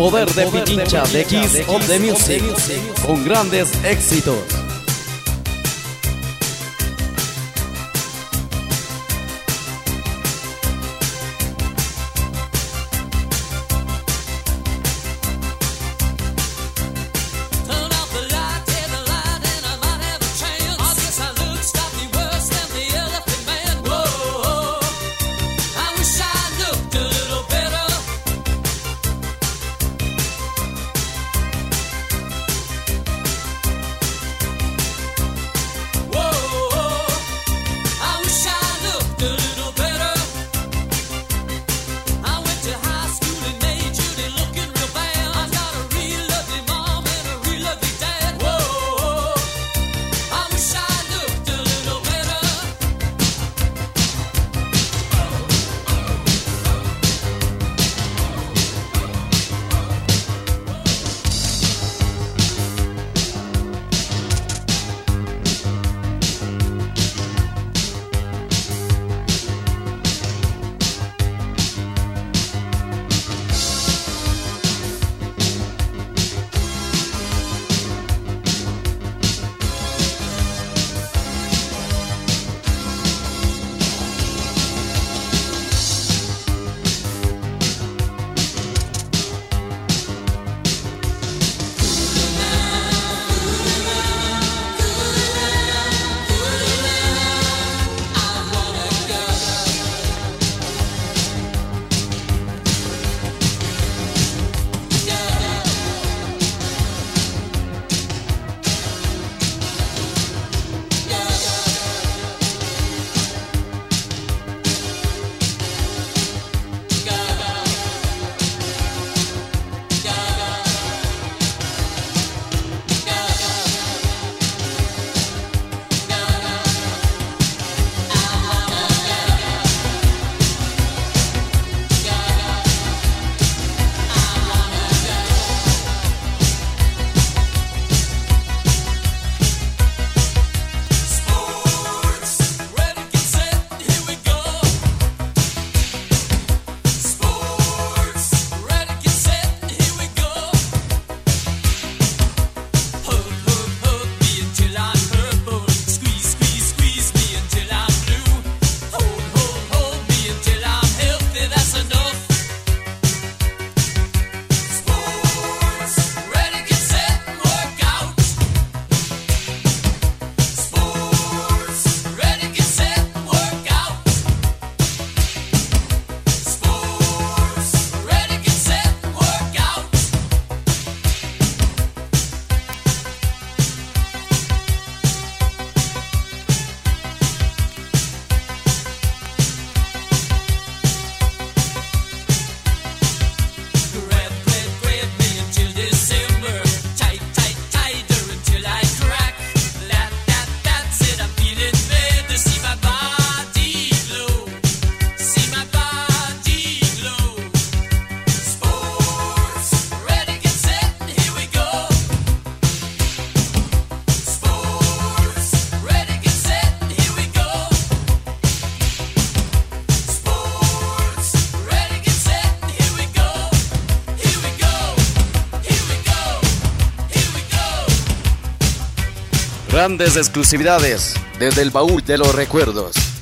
poder de Pichincha de Kiss of the Music con grandes éxitos. Grandes exclusividades desde el baúl de los recuerdos.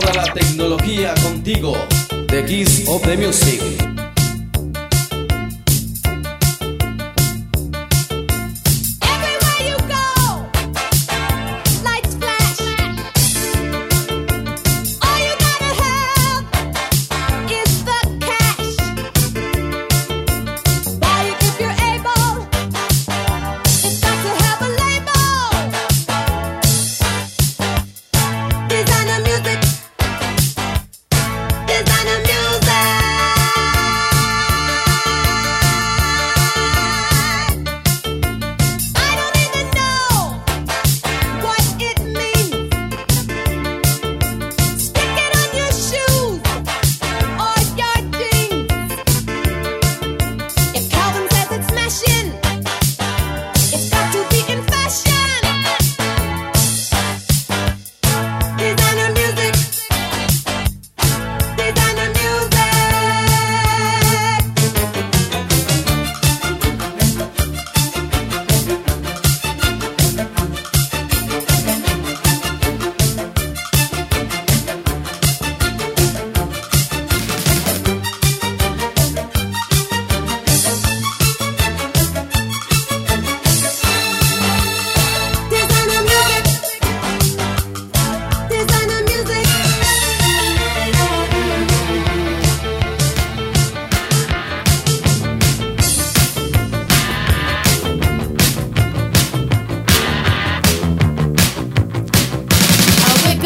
toda la tecnología contigo. The Kiss of the Music.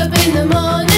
up in the morning.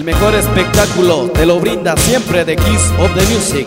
El mejor espectáculo te lo brinda siempre The Kiss of the Music.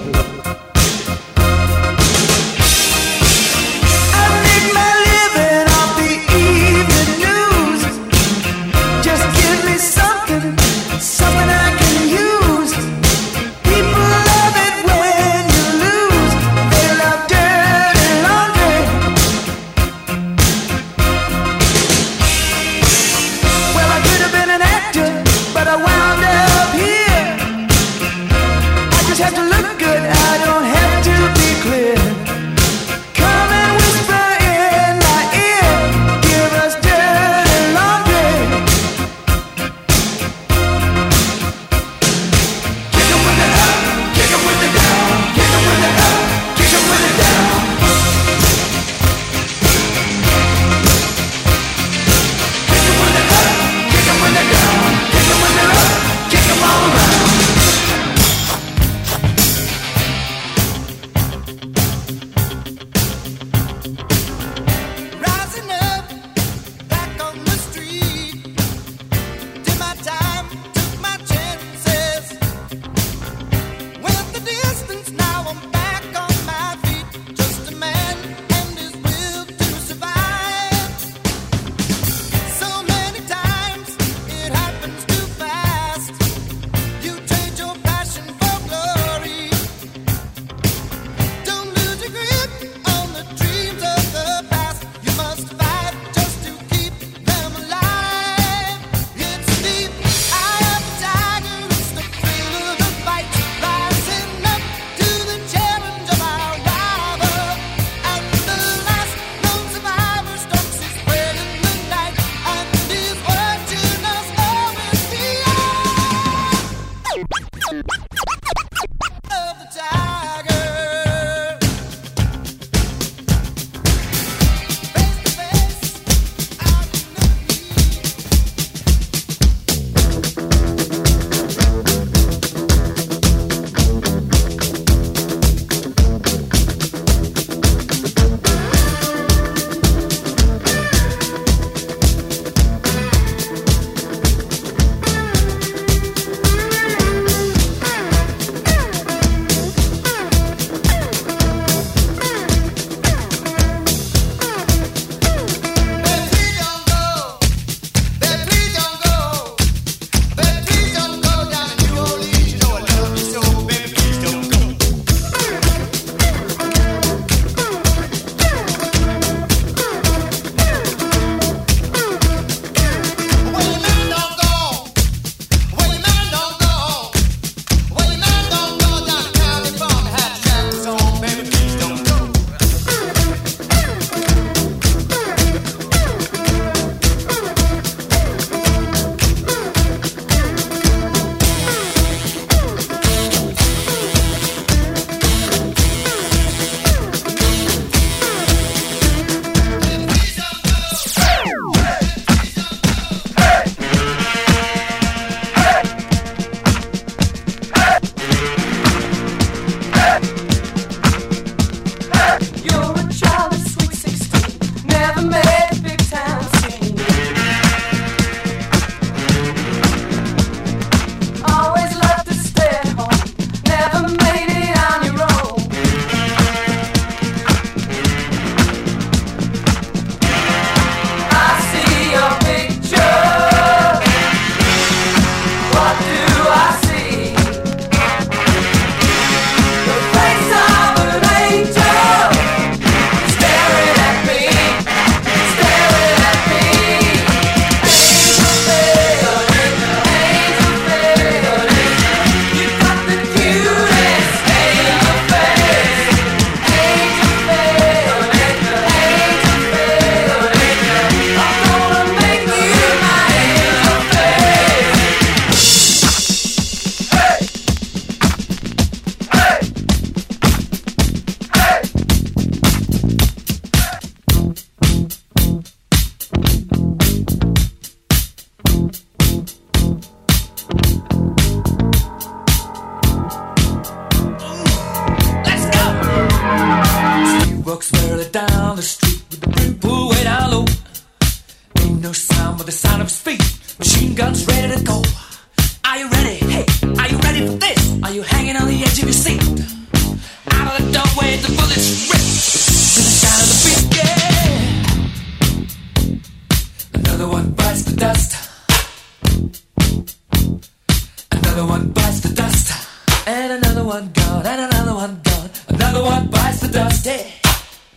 day.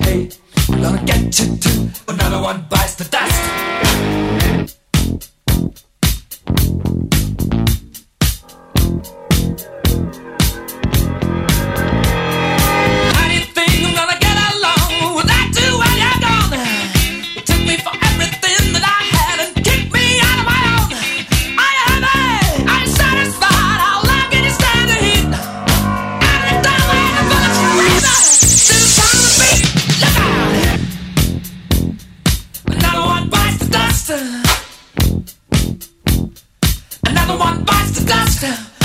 Hey, gonna get you too, but another one bites the dust. Another one bites the dust.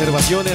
reservaciones